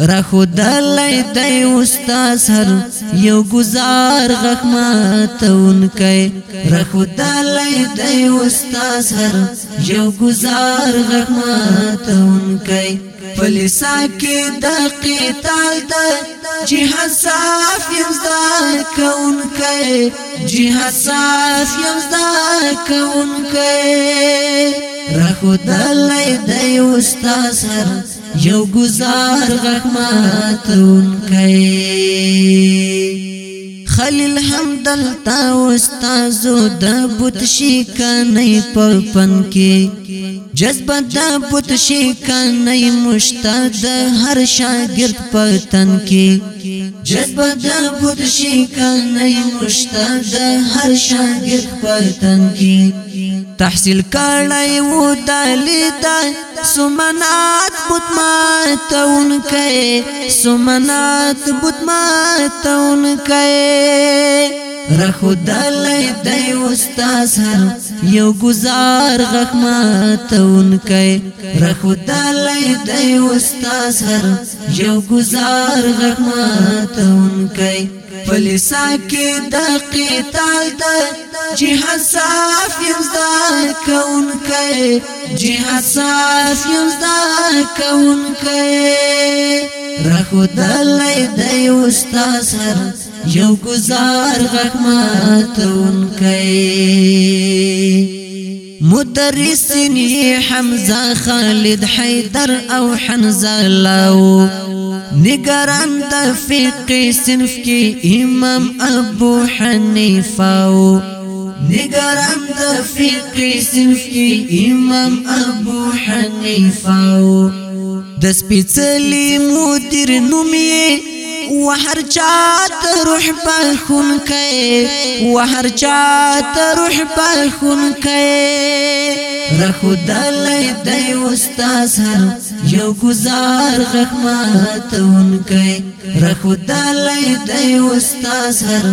را خدا لای دای استاد هر یو گزار غخماتون کای را خدا لای دای استاد هر یو گزار غخماتون کای پلیسا کې د قتال د جهاد صاف یمزدا کون کای جهاد صاف یمزدا کون کای را خدا لای دای استاد هر یو گزار غماتون کئ خلیل هم دلتا استادو د بوت شي کنه په پن کې جذبه د بوت شي کنه مشتد هر شاګرد په تن کې جذبه د بوت شي کنه مشتد هر شاګرد په تن کې تحصیل کړی و دلیتا سمنات بوت ماتون کئ سمنات بوت ماتون کئ رخو دلی دی وستا سر یو گزار غخ ماتون کئ رخو دلی دی وستا سر یو گزار غخ ماتون کئ پلیسا کې د قتال د جهاد صاف یمزدا کون کای جهاد صاف یمزدا کون کای رخو دلای د استاد سر یو گزار غماتون کای مدرسنی حمزه خالد حیدر او حنزه لاو نگران د فقه صنف کې امام ابو حنیفه او نگران د فقه صنف کې امام ابو حنیفه او د سپېڅلي مدیر نوم یې وهر چات روح بخون کئ وهر چات روح بخون کئ رخدل باید دی استاس هر یو گزار غخماتون کئی رخو دالی دی استاس هر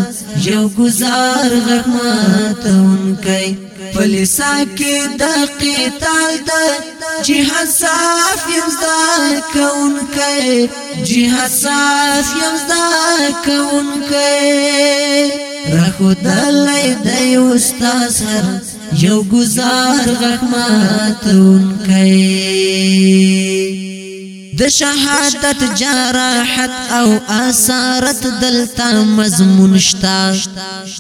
یو گزار غخماتون کئی پلیسا کې د قتال د جهاد صاف یم زده کون کئ جهاد صاف یم زده کون کئ رخو دلای د یو استاد سره یو گزار غماتون کئ د شهادت جراحت او اثارت دلتا مضمون شتا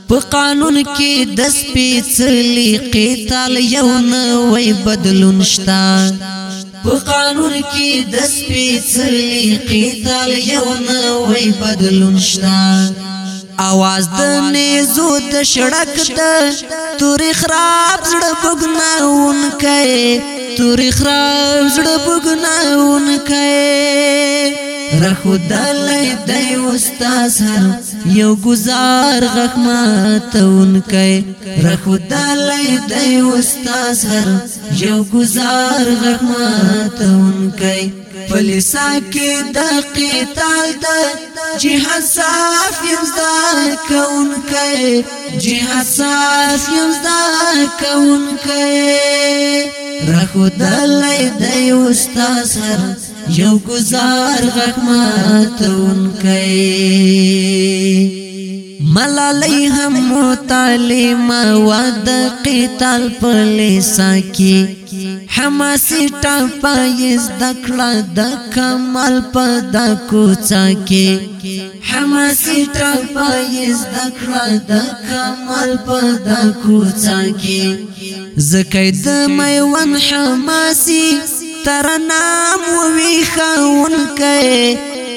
په قانون کې د سپېڅلي قتال یو نوې بدلون شتا په قانون کې د سپېڅلي قتال یو نوې بدلون شتا اواز د نېزو د شړک د تورې خراب زړه بګناون کای تورې خراب زړه بګناون کای رخو دلای د استاد سره یو گزار غخماتون کای رخو دلای د استاد سره یو گزار غخماتون کای خپل ساکه د قتال د جهاد صاف یمزدا کون کای جهاد صاف یمزدا کون کای رخو دلای د یوستا سر یو گزار غخماتون کای ملالی هم تعلیم واد قتال پلیسا کی حماسی ټپایز دکړه د کمال په د کوڅه کې حماسی ټپایز دکړه د کمال په د کوڅه کې زکای د میوان حماسی ترنام وی خاون کئ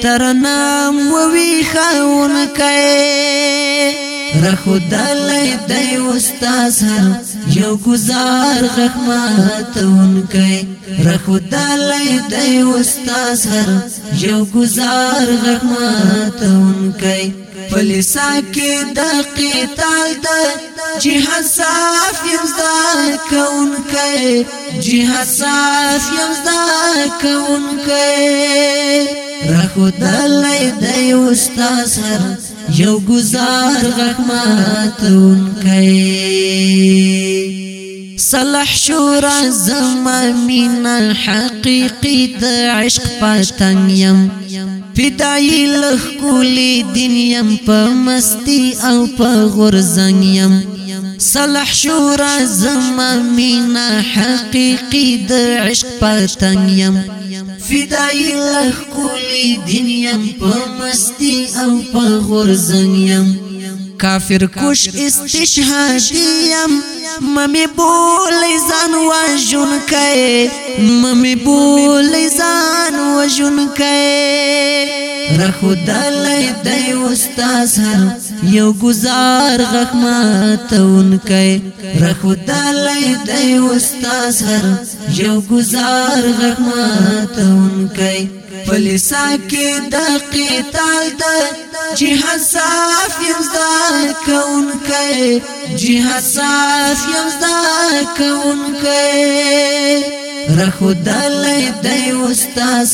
ترنام وی خاون کئ رخدلې دی استاد هر یو گزار غخماتون کوي رخدلې دی استاد هر یو گزار غخماتون کوي فلسا کې د قتال د جهاد صاف یمزدا کون کوي جهاد صاف یمزدا کون کوي رخدلې دی استاد هر یو گزار غماتون کئی صلح شورا زمامین حقیقی د عشق پاتنگ یم فدائی لخکولی دین یم پا مستی او پا غرزنگ یم صلح شورا زمامین حقیقی د عشق پاتنگ یم فدای الله کولی دین یم په مستی او په غرزن یم کافر کوش استشهادی یم ممی بول زان و جون کئ ممی بول زان و جون کئ را خدای دی وستا سر یو گزار غخما تون کای را خدای دی وستا سر یو گزار غخما تون کای پلیسا کې د قتال د جهاد صاف یم زدا کون کای جهاد صاف یم زدا کون کای رخدلې دی استاد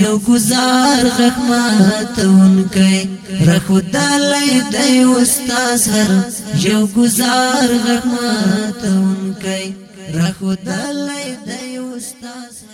یو گزار غخماتون کوي رخدلې دی استاد یو گزار غخماتون کوي رخدلې دی استاد